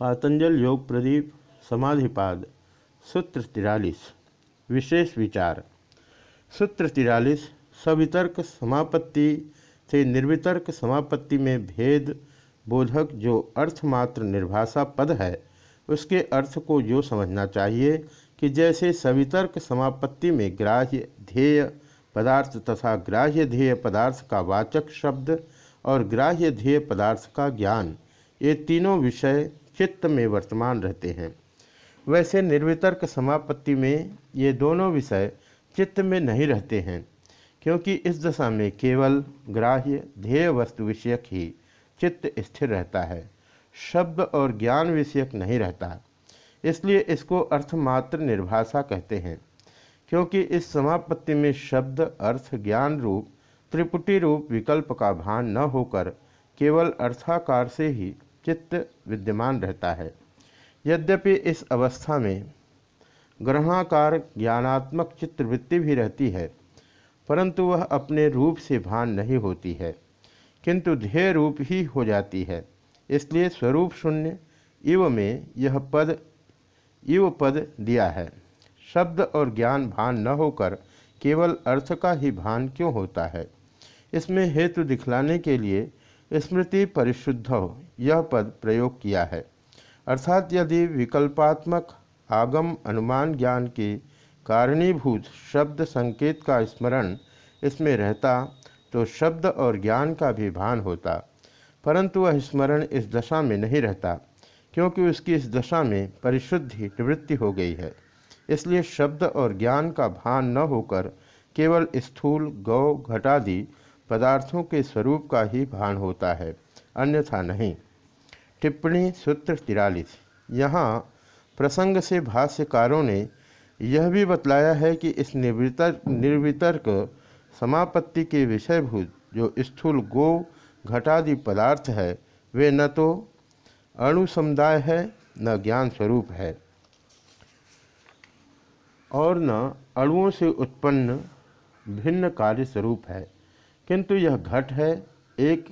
पातंजल योग प्रदीप, समाधिपाद सूत्र तिरालीस विशेष विचार। सूत्र तिरालीस सवितर्क समापत्ति से निर्वितर्क समापत्ति में भेद बोधक जो अर्थमात्र निर्भाषा पद है, उसके अर्थ को जो समझना चाहिए कि जैसे सवितर्क समापत्ति में ग्राह्य ध्येय पदार्थ तथा ग्राह्य ध्येय पदार्थ का वाचक शब्द और ग्राह्य ध्येय पदार्थ का ज्ञान, ये तीनों विषय चित्त में वर्तमान रहते हैं। वैसे निर्वितर्क समापत्ति में ये दोनों विषय चित्त में नहीं रहते हैं, क्योंकि इस दशा में केवल ग्राह्य ध्येय वस्तु विषयक ही चित्त स्थिर रहता है। शब्द और ज्ञान विषयक नहीं रहता, इसलिए इसको अर्थमात्र निर्भाषा कहते हैं, क्योंकि इस समापत्ति में शब्द, अर्थ, ज्ञान रूप, त्रिपुटी रूप विकल्प का भान न होकर केवल अर्थाकार से ही चित्त विद्यमान रहता है। यद्यपि इस अवस्था में ग्रहाकार ज्ञानात्मक चित्रवृत्ति भी रहती है, परंतु वह अपने रूप से भान नहीं होती है, किंतु ध्येय रूप ही हो जाती है। इसलिए स्वरूप शून्य इव में यह पद, इव पद दिया है। शब्द और ज्ञान भान न होकर केवल अर्थ का ही भान क्यों होता है? इसमें हेतु दिखलाने के लिए स्मृति परिशुद्ध, यह पद प्रयोग किया है। अर्थात यदि विकल्पात्मक आगम अनुमान ज्ञान के कारणीभूत शब्द संकेत का स्मरण इसमें रहता तो शब्द और ज्ञान का भी भान होता। परंतु वह स्मरण इस दशा में नहीं रहता, क्योंकि उसकी इस दशा में परिशुद्धि निवृत्ति हो गई है। इसलिए शब्द और ज्ञान का भान न होकर केवल स्थूल, गौ, घटादि पदार्थों के स्वरूप का ही भान होता है, अन्यथा नहीं। टिप्पणी सूत्र तिरालीस। यहाँ प्रसंग से भाष्यकारों ने यह भी बतलाया है कि इस निर्वितर्क निर्वितर्क समापत्ति के विषयभूत जो स्थूल गो घटादि पदार्थ है, वे न तो अणु समुदाय है, न ज्ञान स्वरूप है, और न अणुओं से उत्पन्न भिन्न कार्य स्वरूप है। किंतु यह घट है, एक,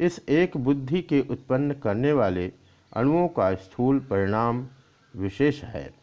इस एक बुद्धि के उत्पन्न करने वाले अणुओं का स्थूल परिणाम विशेष है।